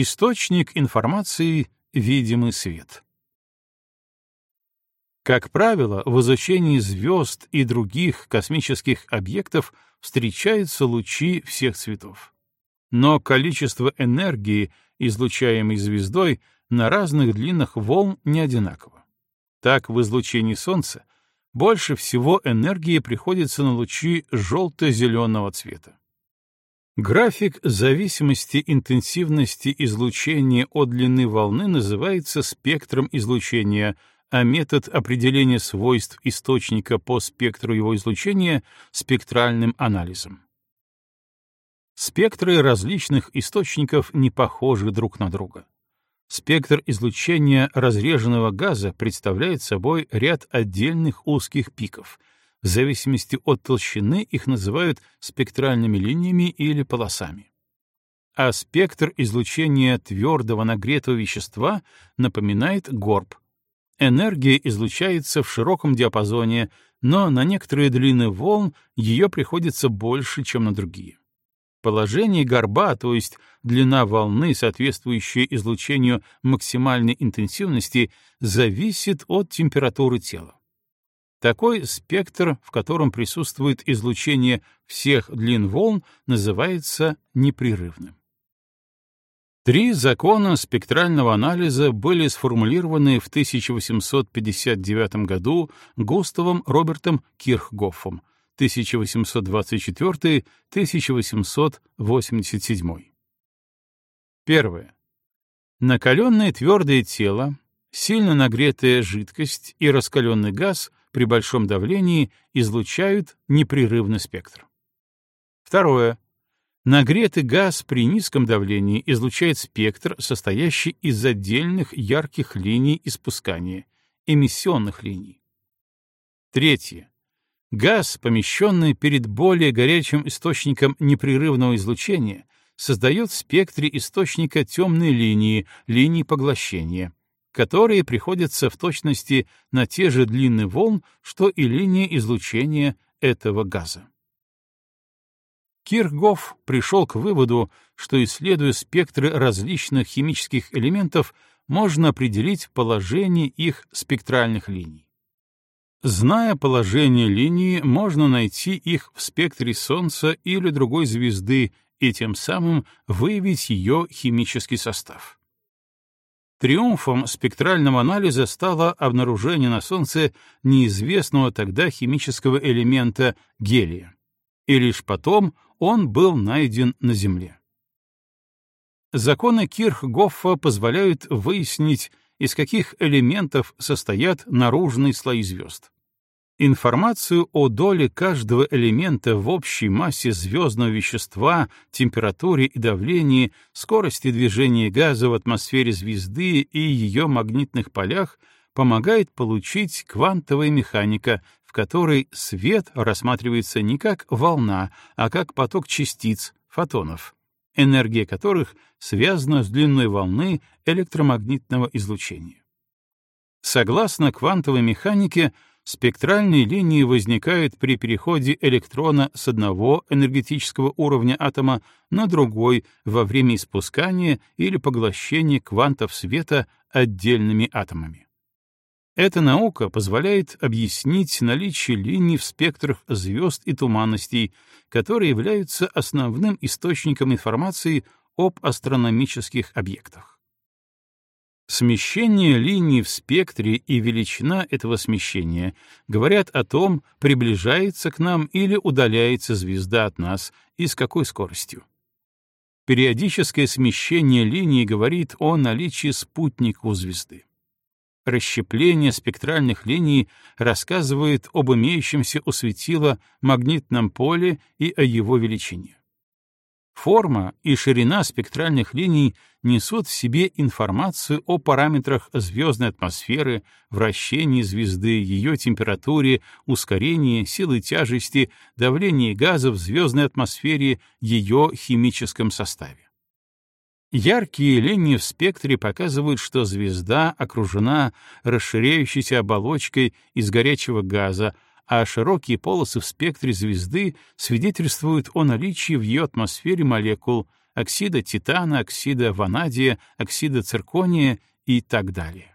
Источник информации — видимый свет. Как правило, в изучении звезд и других космических объектов встречаются лучи всех цветов. Но количество энергии, излучаемой звездой, на разных длинах волн не одинаково. Так, в излучении Солнца больше всего энергии приходится на лучи желто-зеленого цвета. График зависимости интенсивности излучения от длины волны называется спектром излучения, а метод определения свойств источника по спектру его излучения — спектральным анализом. Спектры различных источников не похожи друг на друга. Спектр излучения разреженного газа представляет собой ряд отдельных узких пиков, в зависимости от толщины их называют спектральными линиями или полосами. А спектр излучения твердого нагретого вещества напоминает горб. Энергия излучается в широком диапазоне, но на некоторые длины волн ее приходится больше, чем на другие. Положение горба, то есть длина волны, соответствующая излучению максимальной интенсивности, зависит от температуры тела. Такой спектр, в котором присутствует излучение всех длин волн, называется непрерывным. Три закона спектрального анализа были сформулированы в 1859 году Густавом Робертом Кирхгоффом 1824-1887. Первое. Накаленное твердое тело, сильно нагретая жидкость и раскаленный газ при большом давлении излучают непрерывный спектр. Второе. Нагретый газ при низком давлении излучает спектр, состоящий из отдельных ярких линий испускания, эмиссионных линий. Третье. Газ, помещенный перед более горячим источником непрерывного излучения, создает в спектре источника темные линии, линии поглощения, которые приходятся в точности на те же длины волн, что и линия излучения этого газа. Кирхгоф пришел к выводу, что, исследуя спектры различных химических элементов, можно определить положение их спектральных линий. Зная положение линии, можно найти их в спектре Солнца или другой звезды и тем самым выявить ее химический состав. Триумфом спектрального анализа стало обнаружение на Солнце неизвестного тогда химического элемента гелия, и лишь потом он был найден на Земле. Законы Кирхгоффа позволяют выяснить, из каких элементов состоят наружные слои звезд. Информацию о доле каждого элемента в общей массе звездного вещества, температуре и давлении, скорости движения газа в атмосфере звезды и ее магнитных полях помогает получить квантовая механика, в которой свет рассматривается не как волна, а как поток частиц, фотонов, энергия которых связана с длиной волны электромагнитного излучения. Согласно квантовой механике, Спектральные линии возникают при переходе электрона с одного энергетического уровня атома на другой во время испускания или поглощения квантов света отдельными атомами. Эта наука позволяет объяснить наличие линий в спектрах звезд и туманностей, которые являются основным источником информации об астрономических объектах. Смещение линий в спектре и величина этого смещения говорят о том, приближается к нам или удаляется звезда от нас и с какой скоростью. Периодическое смещение линий говорит о наличии спутника у звезды. Расщепление спектральных линий рассказывает об имеющемся у светила магнитном поле и о его величине. Форма и ширина спектральных линий несут в себе информацию о параметрах звездной атмосферы, вращении звезды, ее температуре, ускорении, силы тяжести, давлении газа в звездной атмосфере, ее химическом составе. Яркие линии в спектре показывают, что звезда окружена расширяющейся оболочкой из горячего газа, а широкие полосы в спектре звезды свидетельствуют о наличии в ее атмосфере молекул, оксида титана, оксида ванадия, оксида циркония и так далее.